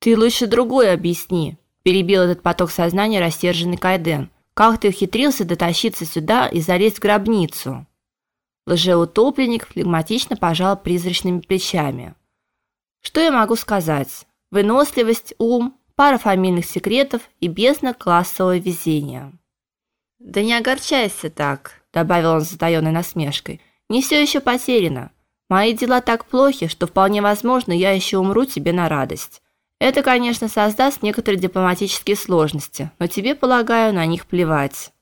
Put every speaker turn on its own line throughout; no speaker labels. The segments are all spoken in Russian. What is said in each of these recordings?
Ты лучше другое объясни, перебил этот поток сознания рассерженный Кайден. Как ты ухитрился дотащиться сюда и залезть в гробницу? Лжеутопленник флегматично пожал призрачными плечами. Что я могу сказать? Выносливость, ум, пара фамильных секретов и бездна классового везения. Да не огорчайся так, добавил он с затаённой насмешкой. Не все еще потеряно. Мои дела так плохи, что вполне возможно, я еще умру тебе на радость. Это, конечно, создаст некоторые дипломатические сложности, но тебе, полагаю, на них плевать.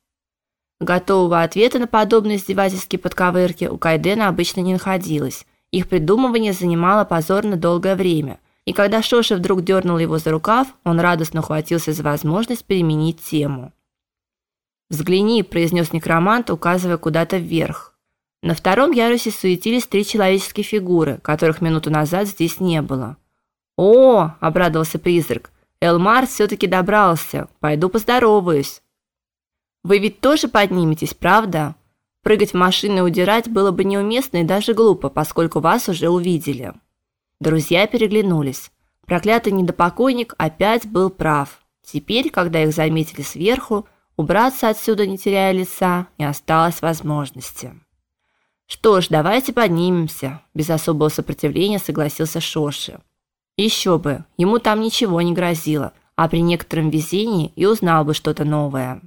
Готового ответа на подобные издевательские подковырки у Кайдена обычно не находилось. Их придумывание занимало позорно долгое время, и когда Шоша вдруг дернул его за рукав, он радостно ухватился за возможность переменить тему. "Взгляни", произнес некромант, указывая куда-то вверх. На втором ярусе суетились три человеческие фигуры, которых минуту назад здесь не было. "О!" обрадовался призрак. "Элмар все таки добрался. Пойду поздороваюсь". Вы ведь тоже подниметесь, правда? Прыгать в машину и удирать было бы неуместно и даже глупо, поскольку вас уже увидели. Друзья переглянулись. Проклятый недопокойник опять был прав. Теперь, когда их заметили сверху, убраться отсюда, не теряя лица, не осталось возможности. Что ж, давайте поднимемся, без особого сопротивления согласился Шоши. Еще бы, ему там ничего не грозило, а при некотором везении и узнал бы что-то новое.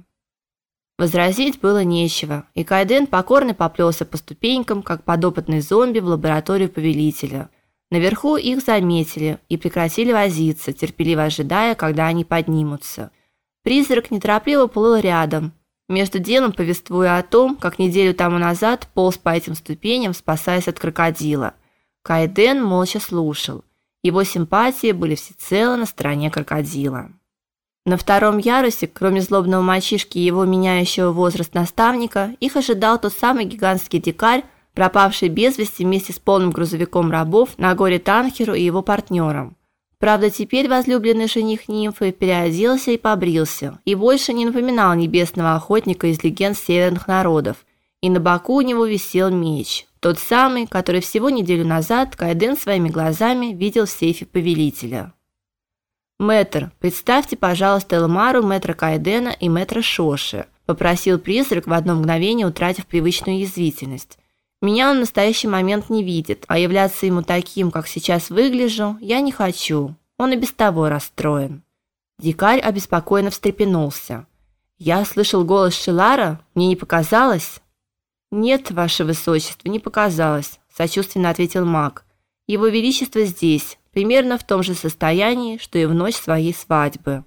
Возразить было нечего, и Кайден покорно поплелся по ступенькам, как подопытный зомби в лабораторию повелителя. Наверху их заметили и прекратили возиться, терпеливо ожидая, когда они поднимутся. Призрак неторопливо плыл рядом, между делом повествуя о том, как неделю тому назад полз по этим ступеням, спасаясь от крокодила. Кайден молча слушал. Его симпатии были всецело на стороне крокодила. На втором ярусе, кроме злобного мальчишки и его меняющего возраст наставника, их ожидал тот самый гигантский дикарь, пропавший без вести вместе с полным грузовиком рабов на горе Танхеру и его партнерам. Правда, теперь возлюбленный жених нимфы переоделся и побрился, и больше не напоминал небесного охотника из легенд северных народов. И на боку у него висел меч, тот самый, который всего неделю назад Кайден своими глазами видел в сейфе повелителя. Мэтр, представьте, пожалуйста, Элмару, мэтра Кайдена и мэтра Шоши, попросил призрак в одно мгновение, утратив привычную язвительность. Меня он в настоящий момент не видит, а являться ему таким, как сейчас выгляжу, я не хочу. Он и без того расстроен. Дикарь обеспокоенно встрепенулся. Я слышал голос Шилара, мне не показалось? Нет, ваше высочество, не показалось, сочувственно ответил маг. Его величество здесь, примерно в том же состоянии, что и в ночь своей свадьбы.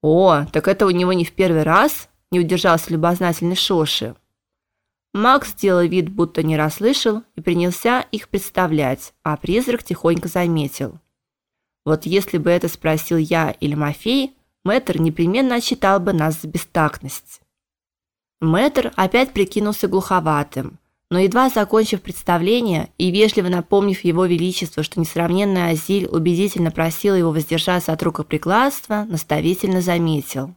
О, так это у него не в первый раз, не удержался любознательный Шоши. Макс сделал вид, будто не расслышал, и принялся их представлять, а призрак тихонько заметил: "Вот если бы это спросил я или Мафей, Мэтр непременно отчитал бы нас за бестактность". Мэтр опять прикинулся глуховатым, но едва закончив представление и вежливо напомнив его величеству, что несравненный Азиль убедительно просил его воздержаться от рукоприкладства, наставительно заметил: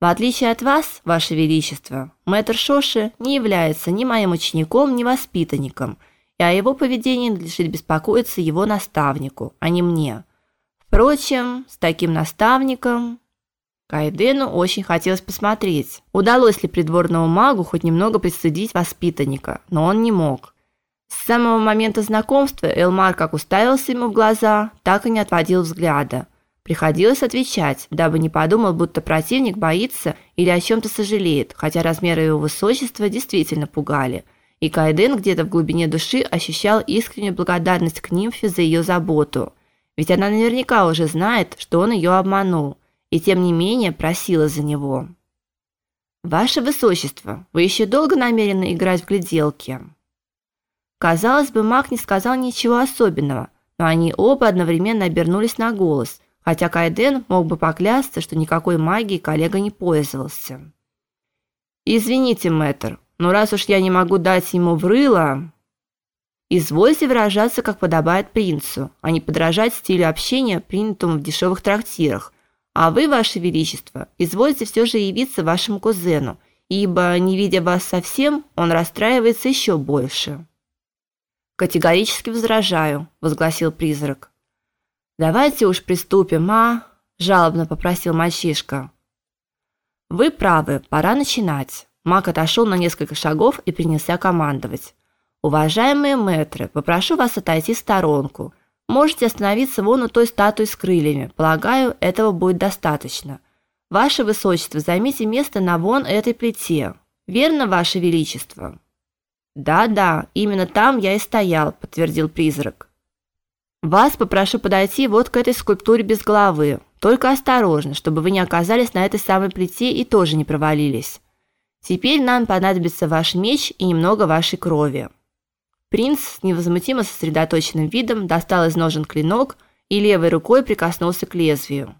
"В отличие от вас, ваше величество, мэтр Шоши не является ни моим учеником, ни воспитанником, и о его поведении надлежит беспокоиться его наставнику, а не мне. Впрочем, с таким наставником Кайдену очень хотелось посмотреть, удалось ли придворному магу хоть немного пристыдить воспитанника, но он не мог. С самого момента знакомства Элмар как уставился ему в глаза, так и не отводил взгляда. Приходилось отвечать, дабы не подумал, будто противник боится или о чем то сожалеет, хотя размеры его высочества действительно пугали. И Кайден где-то в глубине души ощущал искреннюю благодарность к нимфе за ее заботу. Ведь она наверняка уже знает, что он ее обманул и тем не менее просила за него. Ваше высочество, вы еще долго намерены играть в гляделки? Казалось бы, Мак не сказал ничего особенного, но они оба одновременно обернулись на голос, хотя Кайден мог бы поклясться, что никакой магией коллега не пользовался. Извините, мэтр, но раз уж я не могу дать ему в рыло, извольте выражаться, как подобает принцу, а не подражать стилю общения, принятому в дешевых трактирах а вы, ваше величество, извольте все же явиться вашему кузену, ибо не видя вас совсем, он расстраивается еще больше. Категорически возражаю, возгласил призрак. Давайте уж приступим, а? жалобно попросил мальчишка. Вы правы, пора начинать. Мак отошел на несколько шагов и принялся командовать. Уважаемые мэтры, попрошу вас отойти в сторонку. Можете остановиться вон у той статуи с крыльями. Полагаю, этого будет достаточно. Ваше высочество, займите место на вон этой плите. Верно, ваше величество. Да-да, именно там я и стоял, подтвердил призрак. Вас попрошу подойти вот к этой скульптуре без головы. Только осторожно, чтобы вы не оказались на этой самой плите и тоже не провалились. Теперь нам понадобится ваш меч и немного вашей крови. Принц с невозмутимо сосредоточенным видом достал из ножен клинок и левой рукой прикоснулся к лезвию.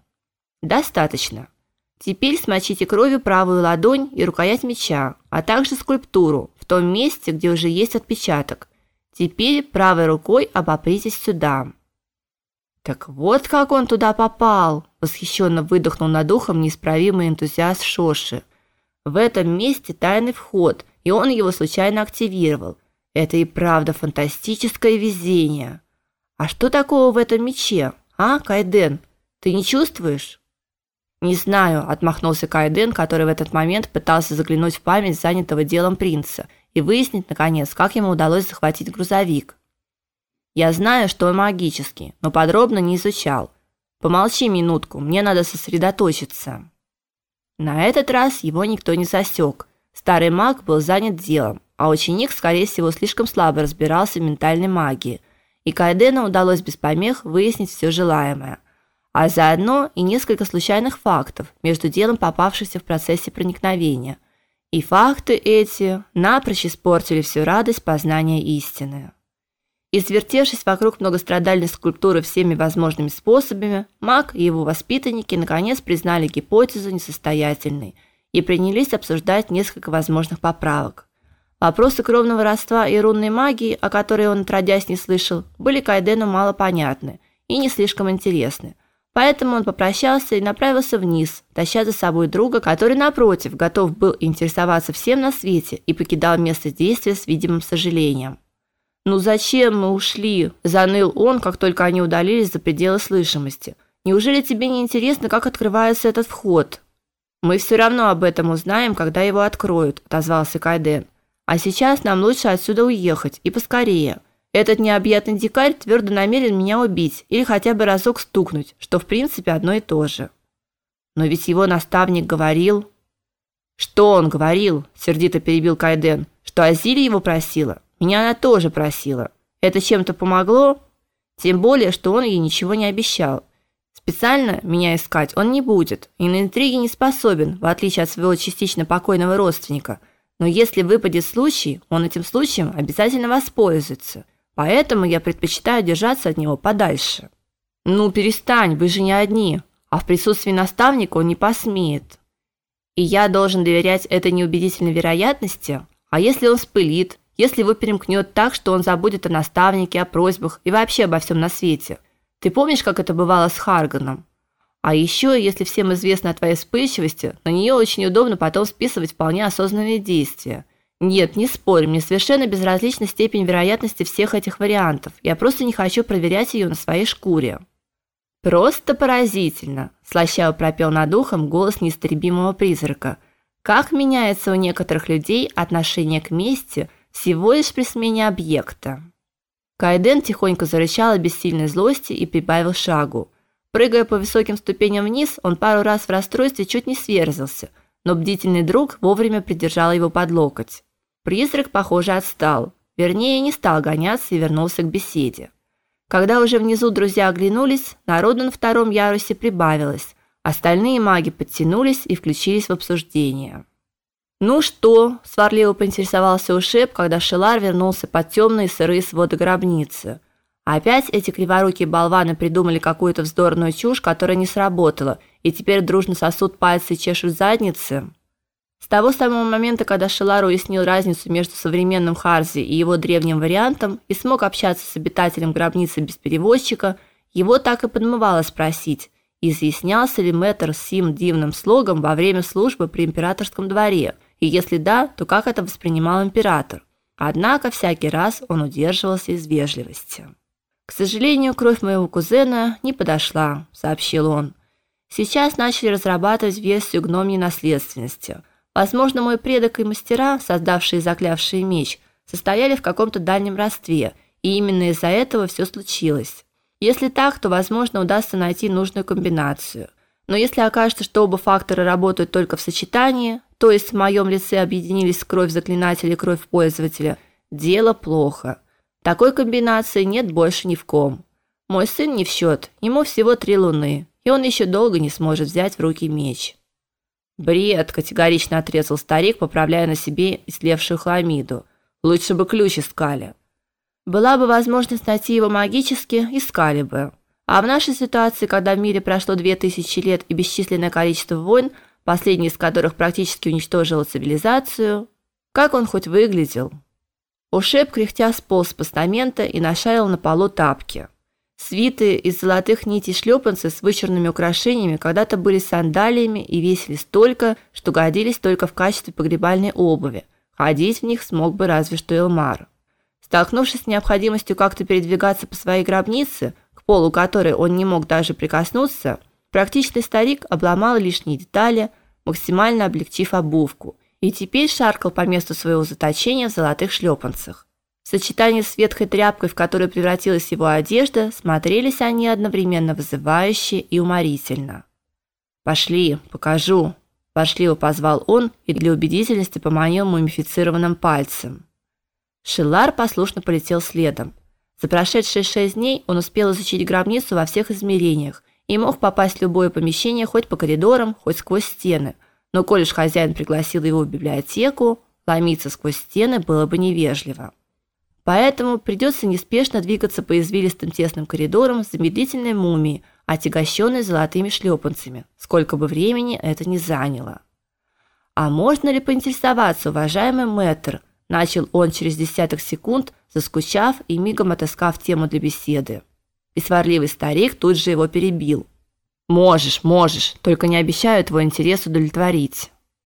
Достаточно. Теперь смочите кровью правую ладонь и рукоять меча, а также скульптуру в том месте, где уже есть отпечаток. Теперь правой рукой обопритесь сюда. Так вот как он туда попал, восхищенно выдохнул над ухом неисправимый энтузиаст Шоши. В этом месте тайный вход, и он его случайно активировал. Это и правда фантастическое везение. А что такого в этом мече? А, Кайден, ты не чувствуешь? Не знаю, отмахнулся Кайден, который в этот момент пытался заглянуть в память занятого делом принца и выяснить наконец, как ему удалось захватить грузовик. Я знаю, что он магический, но подробно не изучал. Помолчи минутку, мне надо сосредоточиться. На этот раз его никто не засек. Старый маг был занят делом, а ученик, скорее всего, слишком слабо разбирался в ментальной магии, и Кайдену удалось без помех выяснить все желаемое, а заодно и несколько случайных фактов, между делом попавшихся в процессе проникновения. И факты эти напрочь испортили всю радость познания истины. Извертевшись вокруг многострадальной скульптуры всеми возможными способами, маг и его воспитанники наконец признали гипотезу несостоятельной и принялись обсуждать несколько возможных поправок. Вопросы кровного родства и рунной магии, о которой он отродясь не слышал, были Кайдену мало понятны и не слишком интересны. Поэтому он попрощался и направился вниз, таща за собой друга, который напротив готов был интересоваться всем на свете и покидал место действия с видимым сожалением. "Ну зачем мы ушли?" заныл он, как только они удалились за пределы слышимости. "Неужели тебе не интересно, как открывается этот вход?" "Мы все равно об этом узнаем, когда его откроют", отозвался Кайден. А сейчас нам лучше отсюда уехать и поскорее. Этот необъятный дикарь твердо намерен меня убить или хотя бы разок стукнуть, что в принципе одно и то же. Но ведь его наставник говорил, что он говорил, сердито перебил Кайден, что Азили его просила. Меня она тоже просила. Это чем-то помогло? Тем более, что он ей ничего не обещал. Специально меня искать он не будет и на интриги не способен, в отличие от своего частично покойного родственника – но если выпадет случай, он этим случаем обязательно воспользуется. Поэтому я предпочитаю держаться от него подальше. Ну, перестань, вы же не одни, а в присутствии наставника он не посмеет. И я должен доверять этой неубедительной вероятности? А если он спылит, если его перемкнет так, что он забудет о наставнике, о просьбах и вообще обо всем на свете? Ты помнишь, как это бывало с Харганом? А еще, если всем известно о твоей вспыльчивости, на нее очень удобно потом списывать вполне осознанные действия. Нет, не спорь, мне совершенно безразлична степень вероятности всех этих вариантов. Я просто не хочу проверять ее на своей шкуре. Просто поразительно, слащаво пропел над ухом голос неистребимого призрака. Как меняется у некоторых людей отношение к мести всего лишь при смене объекта. Кайден тихонько зарычал от бессильной злости и прибавил шагу. Прыгая по высоким ступеням вниз, он пару раз в расстройстве чуть не сверзился, но бдительный друг вовремя придержал его под локоть. Призрак, похоже, отстал. Вернее, не стал гоняться и вернулся к беседе. Когда уже внизу друзья оглянулись, народу на втором ярусе прибавилось. Остальные маги подтянулись и включились в обсуждение. «Ну что?» – сварливо поинтересовался Ушеп, когда Шелар вернулся под темные сырые своды гробницы – Опять эти криворукие болваны придумали какую-то вздорную чушь, которая не сработала, и теперь дружно сосут пальцы и чешут задницы. С того самого момента, когда Шелар уяснил разницу между современным Харзи и его древним вариантом и смог общаться с обитателем гробницы без переводчика, его так и подмывало спросить, изъяснялся ли мэтр сим дивным слогом во время службы при императорском дворе, и если да, то как это воспринимал император. Однако всякий раз он удерживался из вежливости. К сожалению, кровь моего кузена не подошла, сообщил он. Сейчас начали разрабатывать версию гномьей наследственности. Возможно, мой предок и мастера, создавшие и меч, состояли в каком-то дальнем родстве, и именно из-за этого все случилось. Если так, то, возможно, удастся найти нужную комбинацию. Но если окажется, что оба фактора работают только в сочетании, то есть в моем лице объединились кровь заклинателя и кровь пользователя, дело плохо. Такой комбинации нет больше ни в ком. Мой сын не в счет, ему всего три луны, и он еще долго не сможет взять в руки меч. Бред, категорично отрезал старик, поправляя на себе истлевшую хламиду. Лучше бы ключ искали. Была бы возможность найти его магически, искали бы. А в нашей ситуации, когда в мире прошло две тысячи лет и бесчисленное количество войн, последний из которых практически уничтожила цивилизацию, как он хоть выглядел? Ушиб кряхтя сполз с постамента и нашарил на полу тапки. Свиты из золотых нитей шлепанцы с вычурными украшениями когда-то были сандалиями и весили столько, что годились только в качестве погребальной обуви. Ходить в них смог бы разве что Элмар. Столкнувшись с необходимостью как-то передвигаться по своей гробнице, к полу которой он не мог даже прикоснуться, практичный старик обломал лишние детали, максимально облегчив обувку и теперь шаркал по месту своего заточения в золотых шлепанцах. В сочетании с ветхой тряпкой, в которую превратилась его одежда, смотрелись они одновременно вызывающе и уморительно. «Пошли, покажу», – вошливо позвал он и для убедительности поманил мумифицированным пальцем. Шилар послушно полетел следом. За прошедшие шесть дней он успел изучить гробницу во всех измерениях и мог попасть в любое помещение хоть по коридорам, хоть сквозь стены – но коль уж хозяин пригласил его в библиотеку, ломиться сквозь стены было бы невежливо. Поэтому придется неспешно двигаться по извилистым тесным коридорам с замедлительной мумией, отягощенной золотыми шлепанцами, сколько бы времени это ни заняло. А можно ли поинтересоваться, уважаемый мэтр, начал он через десяток секунд, заскучав и мигом отыскав тему для беседы. И сварливый старик тут же его перебил. Можешь, можешь, только не обещаю твой интерес удовлетворить.